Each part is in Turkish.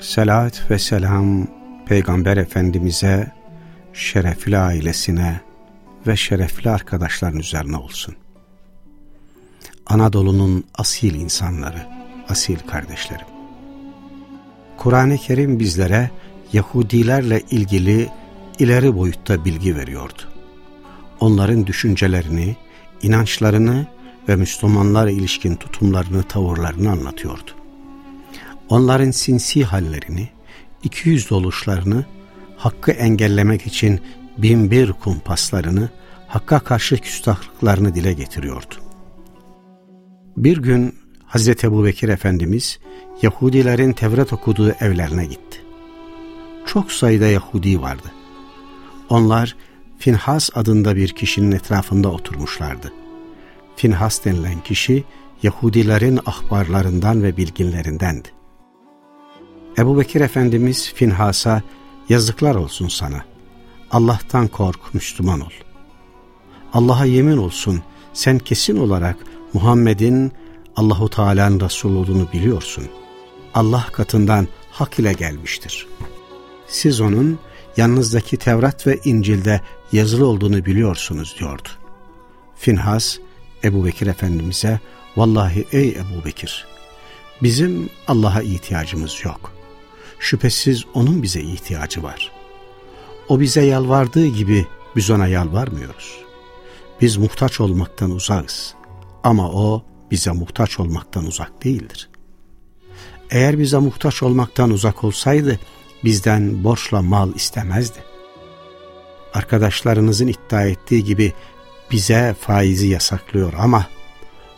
Selat ve selam Peygamber Efendimiz'e, şerefli ailesine ve şerefli arkadaşların üzerine olsun. Anadolu'nun asil insanları, asil kardeşlerim. Kur'an-ı Kerim bizlere Yahudilerle ilgili ileri boyutta bilgi veriyordu. Onların düşüncelerini, inançlarını ve Müslümanlara ilişkin tutumlarını, tavırlarını anlatıyordu. Onların sinsi hallerini, iki yüzlü oluşlarını, hakkı engellemek için binbir kumpaslarını, hakka karşı küstahlıklarını dile getiriyordu. Bir gün Hazreti Ebu Bekir Efendimiz Yahudilerin Tevrat okuduğu evlerine gitti. Çok sayıda Yahudi vardı. Onlar Finhas adında bir kişinin etrafında oturmuşlardı. Finhas denilen kişi Yahudilerin ahbarlarından ve bilginlerindendi. Ebu Bekir Efendimiz Finhas'a yazıklar olsun sana. Allah'tan kork, Müslüman ol. Allah'a yemin olsun sen kesin olarak Muhammed'in Allahu Teala'nın Resulü olduğunu biliyorsun. Allah katından hak ile gelmiştir. Siz onun yanınızdaki Tevrat ve İncil'de yazılı olduğunu biliyorsunuz diyordu. Finhas Ebu Bekir Efendimiz'e vallahi ey Ebu Bekir bizim Allah'a ihtiyacımız yok. Şüphesiz onun bize ihtiyacı var. O bize yalvardığı gibi biz ona yalvarmıyoruz. Biz muhtaç olmaktan uzağız. Ama o bize muhtaç olmaktan uzak değildir. Eğer bize muhtaç olmaktan uzak olsaydı bizden borçla mal istemezdi. Arkadaşlarınızın iddia ettiği gibi bize faizi yasaklıyor ama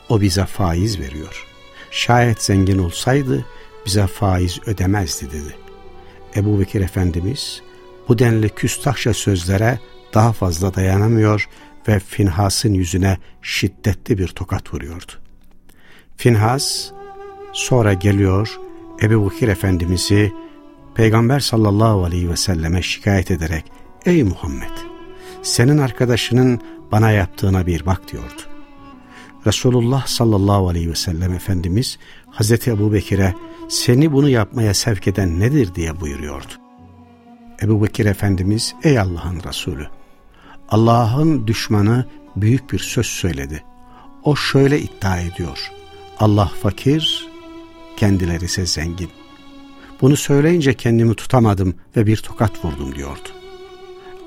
o bize faiz veriyor. Şayet zengin olsaydı bize faiz ödemezdi dedi. Ebu Bekir Efendimiz bu denli küstahça sözlere daha fazla dayanamıyor ve Finhas'ın yüzüne şiddetli bir tokat vuruyordu. Finhas sonra geliyor Ebu Bekir Efendimiz'i Peygamber sallallahu aleyhi ve selleme şikayet ederek Ey Muhammed senin arkadaşının bana yaptığına bir bak diyordu. Resulullah sallallahu aleyhi ve sellem Efendimiz Hazreti Ebu Bekir'e seni bunu yapmaya sevk eden nedir diye buyuruyordu. Ebu Bekir Efendimiz ey Allah'ın Resulü Allah'ın düşmanı büyük bir söz söyledi. O şöyle iddia ediyor. Allah fakir, kendileri ise zengin. Bunu söyleyince kendimi tutamadım ve bir tokat vurdum diyordu.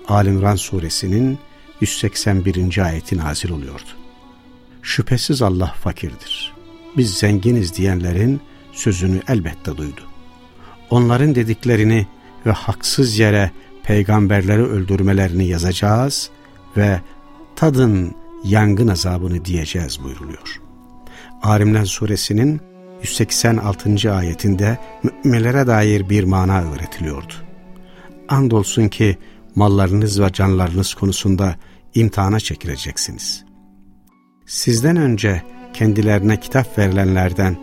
Alimran suresinin 181. ayeti nazil oluyordu. Şüphesiz Allah fakirdir. Biz zenginiz diyenlerin sözünü elbette duydu. Onların dediklerini ve haksız yere peygamberleri öldürmelerini yazacağız ve tadın yangın azabını diyeceğiz buyruluyor. Alimler suresinin 186. ayetinde müminlere dair bir mana öğretiliyordu. Andolsun ki mallarınız ve canlarınız konusunda imtihana çekileceksiniz. Sizden önce kendilerine kitap verilenlerden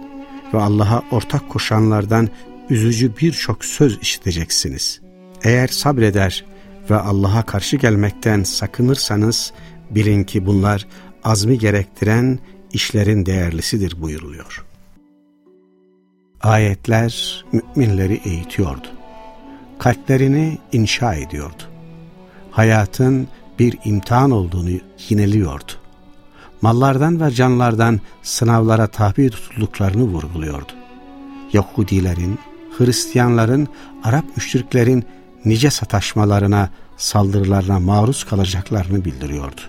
ve Allah'a ortak koşanlardan üzücü birçok söz işiteceksiniz. Eğer sabreder ve Allah'a karşı gelmekten sakınırsanız bilin ki bunlar azmi gerektiren işlerin değerlisidir buyuruluyor. Ayetler müminleri eğitiyordu. Kalplerini inşa ediyordu. Hayatın bir imtihan olduğunu yineliyordu. Mallardan ve canlardan sınavlara tabi tutulduklarını vurguluyordu. Yahudilerin, Hristiyanların, Arap müşriklerin nice sataşmalarına, saldırılarına maruz kalacaklarını bildiriyordu.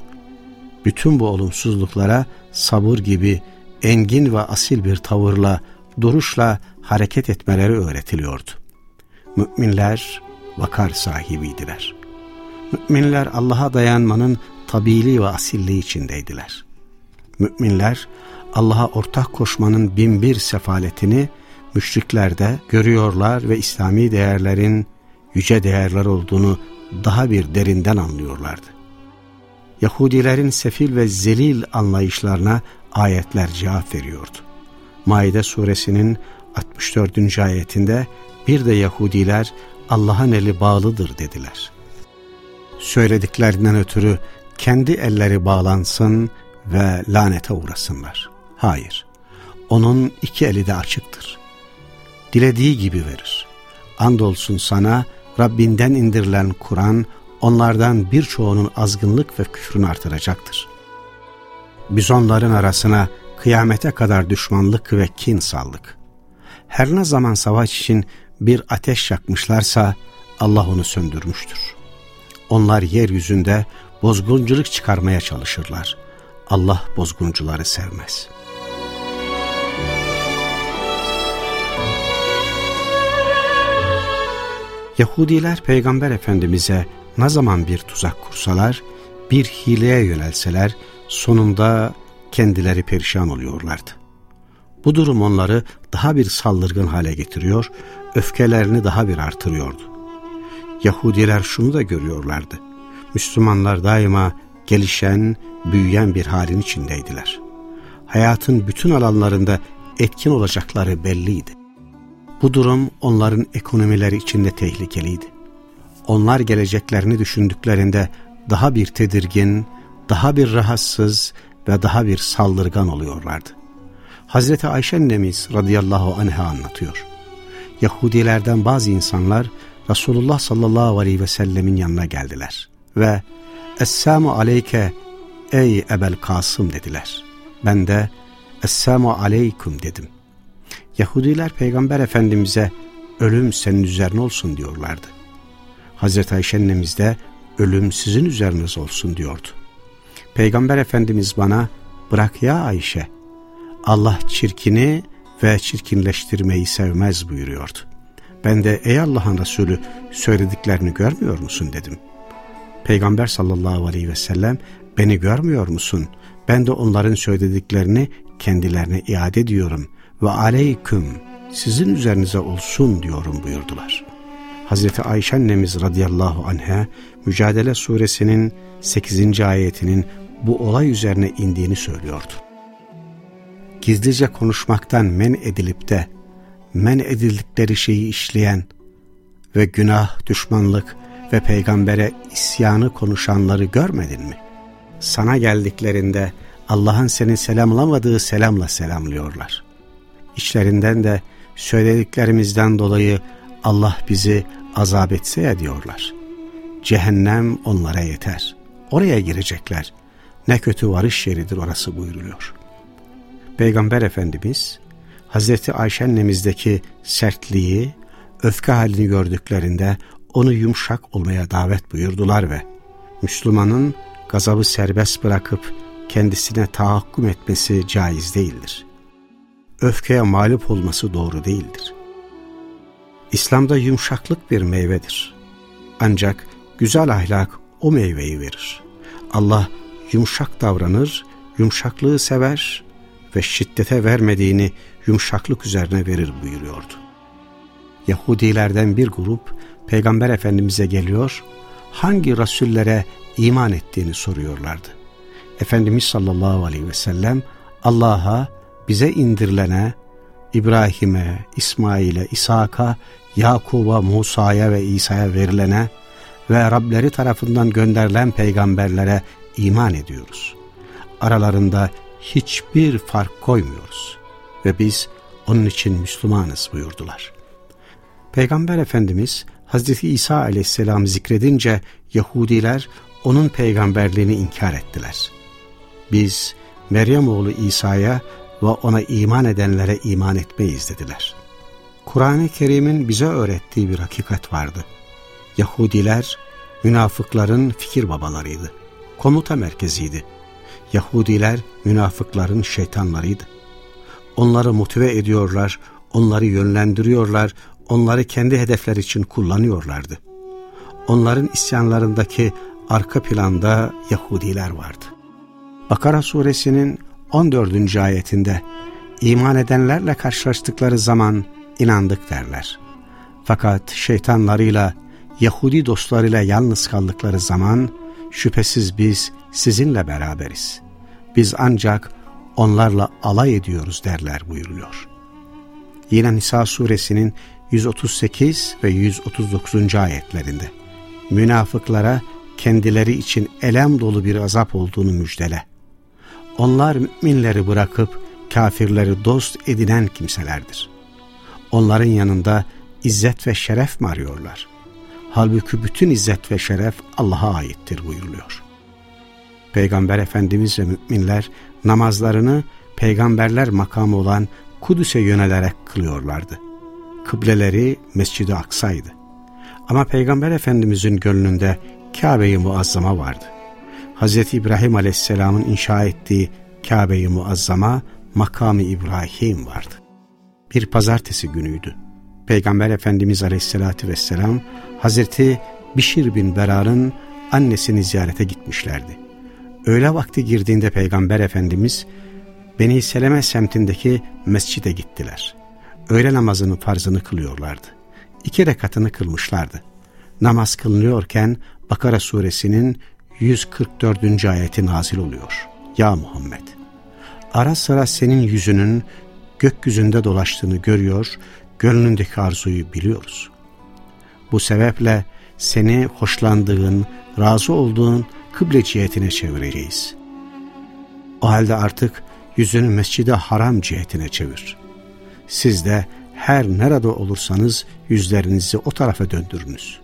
Bütün bu olumsuzluklara sabır gibi engin ve asil bir tavırla, duruşla hareket etmeleri öğretiliyordu. Müminler vakar sahibiydiler. Müminler Allah'a dayanmanın tabili ve asilliği içindeydiler. Müminler Allah'a ortak koşmanın binbir sefaletini Müşrikler de görüyorlar ve İslami değerlerin yüce değerler olduğunu daha bir derinden anlıyorlardı. Yahudilerin sefil ve zelil anlayışlarına ayetler cevap veriyordu. Maide suresinin 64. ayetinde bir de Yahudiler Allah'ın eli bağlıdır dediler. Söylediklerinden ötürü kendi elleri bağlansın ve lanete uğrasınlar. Hayır, onun iki eli de açıktır. Dilediği gibi verir. Andolsun sana Rabbinden indirilen Kur'an onlardan birçoğunun azgınlık ve küfrünü artıracaktır. Biz onların arasına kıyamete kadar düşmanlık ve kin saldık. Her ne zaman savaş için bir ateş yakmışlarsa Allah onu söndürmüştür. Onlar yeryüzünde bozgunculuk çıkarmaya çalışırlar. Allah bozguncuları sevmez. Yahudiler Peygamber Efendimiz'e ne zaman bir tuzak kursalar, bir hileye yönelseler sonunda kendileri perişan oluyorlardı. Bu durum onları daha bir saldırgın hale getiriyor, öfkelerini daha bir artırıyordu. Yahudiler şunu da görüyorlardı. Müslümanlar daima gelişen, büyüyen bir halin içindeydiler. Hayatın bütün alanlarında etkin olacakları belliydi. Bu durum onların ekonomileri içinde tehlikeliydi. Onlar geleceklerini düşündüklerinde daha bir tedirgin, daha bir rahatsız ve daha bir saldırgan oluyorlardı. Hazreti Ayşe annemiz radıyallahu anh'a anlatıyor. Yahudilerden bazı insanlar Resulullah sallallahu aleyhi ve sellemin yanına geldiler ve Esselamu aleyke ey Ebel Kasım dediler. Ben de Esselamu aleyküm dedim. Yahudiler Peygamber Efendimiz'e ölüm senin üzerine olsun diyorlardı. Hazreti Ayşe annemiz de ölüm sizin üzeriniz olsun diyordu. Peygamber Efendimiz bana bırak ya Ayşe Allah çirkini ve çirkinleştirmeyi sevmez buyuruyordu. Ben de ey Allah'ın Resulü söylediklerini görmüyor musun dedim. Peygamber sallallahu aleyhi ve sellem beni görmüyor musun? Ben de onların söylediklerini kendilerine iade ediyorum ve aleyküm sizin üzerinize olsun diyorum buyurdular. Hazreti Ayşe annemiz radıyallahu anha Mücadele suresinin 8. ayetinin bu olay üzerine indiğini söylüyordu. Gizlice konuşmaktan men edilip de men edildikleri şeyi işleyen ve günah, düşmanlık ve peygambere isyanı konuşanları görmedin mi? Sana geldiklerinde Allah'ın seni selamlamadığı selamla selamlıyorlar. İçlerinden de söylediklerimizden dolayı Allah bizi azap etse ya diyorlar. Cehennem onlara yeter. Oraya girecekler. Ne kötü varış yeridir orası buyuruluyor. Peygamber Efendimiz Hazreti Ayşe annemizdeki sertliği, öfke halini gördüklerinde onu yumuşak olmaya davet buyurdular ve Müslümanın gazabı serbest bırakıp kendisine tahakküm etmesi caiz değildir. Öfkeye mağlup olması doğru değildir. İslam'da yumuşaklık bir meyvedir. Ancak güzel ahlak o meyveyi verir. Allah yumuşak davranır, yumuşaklığı sever ve şiddete vermediğini yumuşaklık üzerine verir buyuruyordu. Yahudilerden bir grup Peygamber Efendimiz'e geliyor, hangi rasullere iman ettiğini soruyorlardı. Efendimiz sallallahu aleyhi ve sellem Allah'a, bize indirilene, İbrahim'e, İsmail'e, İshak'a, Yakub'a, Musa'ya ve İsa'ya verilene ve Rableri tarafından gönderilen peygamberlere iman ediyoruz. Aralarında hiçbir fark koymuyoruz ve biz onun için Müslümanız buyurdular. Peygamber Efendimiz Hazreti İsa aleyhisselam zikredince Yahudiler onun peygamberliğini inkar ettiler. Biz Meryem oğlu İsa'ya ve ona iman edenlere iman etmeyiz dediler. Kur'an-ı Kerim'in bize öğrettiği bir hakikat vardı. Yahudiler münafıkların fikir babalarıydı. Komuta merkeziydi. Yahudiler münafıkların şeytanlarıydı. Onları motive ediyorlar, onları yönlendiriyorlar, onları kendi hedefler için kullanıyorlardı. Onların isyanlarındaki arka planda Yahudiler vardı. Bakara suresinin 14. ayetinde iman edenlerle karşılaştıkları zaman inandık derler. Fakat şeytanlarıyla, Yahudi dostlarıyla yalnız kaldıkları zaman şüphesiz biz sizinle beraberiz. Biz ancak onlarla alay ediyoruz derler buyuruluyor. Yine Nisa suresinin 138 ve 139. ayetlerinde münafıklara kendileri için elem dolu bir azap olduğunu müjdele. Onlar müminleri bırakıp kafirleri dost edinen kimselerdir. Onların yanında izzet ve şeref mi arıyorlar? Halbuki bütün izzet ve şeref Allah'a aittir buyuruluyor. Peygamber Efendimiz ve müminler namazlarını peygamberler makamı olan Kudüs'e yönelerek kılıyorlardı. Kıbleleri Mescid-i Aksa'ydı. Ama Peygamber Efendimizin gönlünde Kabe-i Muazzama vardı. Hz. İbrahim Aleyhisselam'ın inşa ettiği Kabe-i Muazzama makamı İbrahim vardı. Bir pazartesi günüydü. Peygamber Efendimiz Aleyhisselatü Vesselam Hazreti Bişir bin Berar'ın annesini ziyarete gitmişlerdi. Öğle vakti girdiğinde Peygamber Efendimiz Beni Seleme semtindeki mescide gittiler. Öğle namazının farzını kılıyorlardı. İki rekatını kılmışlardı. Namaz kılınıyorken Bakara suresinin 144. ayeti nazil oluyor. Ya Muhammed! Ara sıra senin yüzünün gökyüzünde dolaştığını görüyor, gönlündeki arzuyu biliyoruz. Bu sebeple seni hoşlandığın, razı olduğun kıble cihetine çevireceğiz. O halde artık yüzünü mescide haram cihetine çevir. Siz de her nerede olursanız yüzlerinizi o tarafa döndürünüz.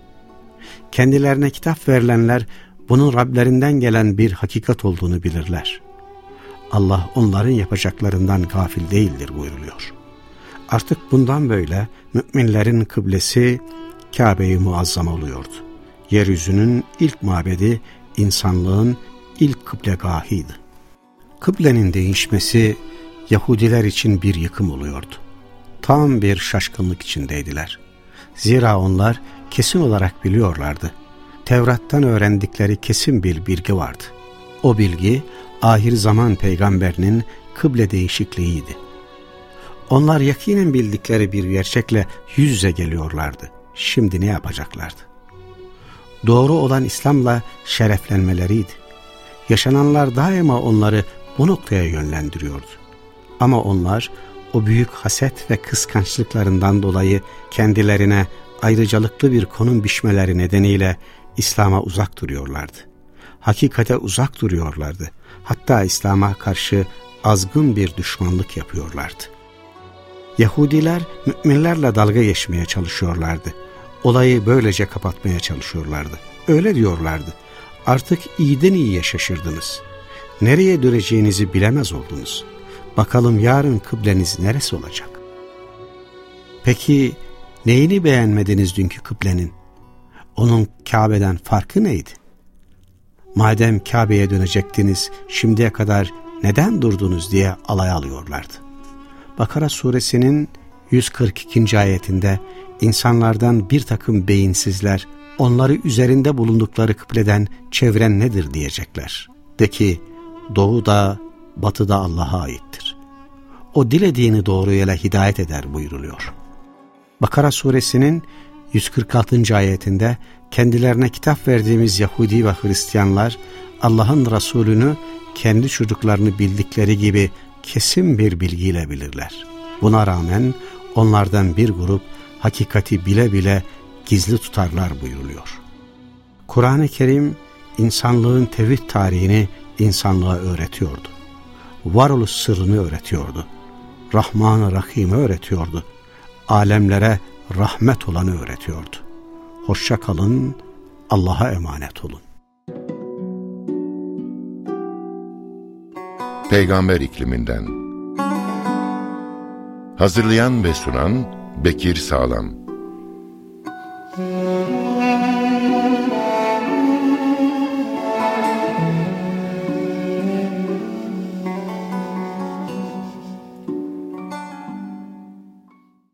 Kendilerine kitap verilenler bunun Rablerinden gelen bir hakikat olduğunu bilirler. Allah onların yapacaklarından gafil değildir buyuruluyor. Artık bundan böyle müminlerin kıblesi Kabe-i Muazzam oluyordu. Yeryüzünün ilk mabedi insanlığın ilk kıblegahıydı. Kıblenin değişmesi Yahudiler için bir yıkım oluyordu. Tam bir şaşkınlık içindeydiler. Zira onlar kesin olarak biliyorlardı. Tevrat'tan öğrendikleri kesin bir bilgi vardı. O bilgi ahir zaman peygamberinin kıble değişikliğiydi. Onlar yakinen bildikleri bir gerçekle yüz yüze geliyorlardı. Şimdi ne yapacaklardı? Doğru olan İslam'la şereflenmeleriydi. Yaşananlar daima onları bu noktaya yönlendiriyordu. Ama onlar o büyük haset ve kıskançlıklarından dolayı kendilerine ayrıcalıklı bir konum biçmeleri nedeniyle İslam'a uzak duruyorlardı. Hakikate uzak duruyorlardı. Hatta İslam'a karşı azgın bir düşmanlık yapıyorlardı. Yahudiler müminlerle dalga geçmeye çalışıyorlardı. Olayı böylece kapatmaya çalışıyorlardı. Öyle diyorlardı. Artık iyiden iyiye şaşırdınız. Nereye döneceğinizi bilemez oldunuz. Bakalım yarın kıbleniz neresi olacak? Peki neyini beğenmediniz dünkü kıblenin? Onun Kabe'den farkı neydi? Madem Kabe'ye dönecektiniz şimdiye kadar neden durdunuz diye alay alıyorlardı. Bakara suresinin 142. ayetinde insanlardan bir takım beyinsizler onları üzerinde bulundukları kıbleden çevren nedir diyecekler. De ki doğu da batı da Allah'a aittir. O dilediğini doğru yere hidayet eder buyuruluyor. Bakara suresinin 146. ayetinde kendilerine kitap verdiğimiz Yahudi ve Hristiyanlar Allah'ın Resulünü kendi çocuklarını bildikleri gibi kesin bir bilgiyle bilirler. Buna rağmen onlardan bir grup hakikati bile bile gizli tutarlar buyuruluyor. Kur'an-ı Kerim insanlığın tevhid tarihini insanlığa öğretiyordu. Varoluş sırrını öğretiyordu. Rahman-ı Rahim'i öğretiyordu. Alemlere rahmet olanı öğretiyordu. Hoşça kalın, Allah'a emanet olun. Peygamber ikliminden Hazırlayan ve sunan Bekir Sağlam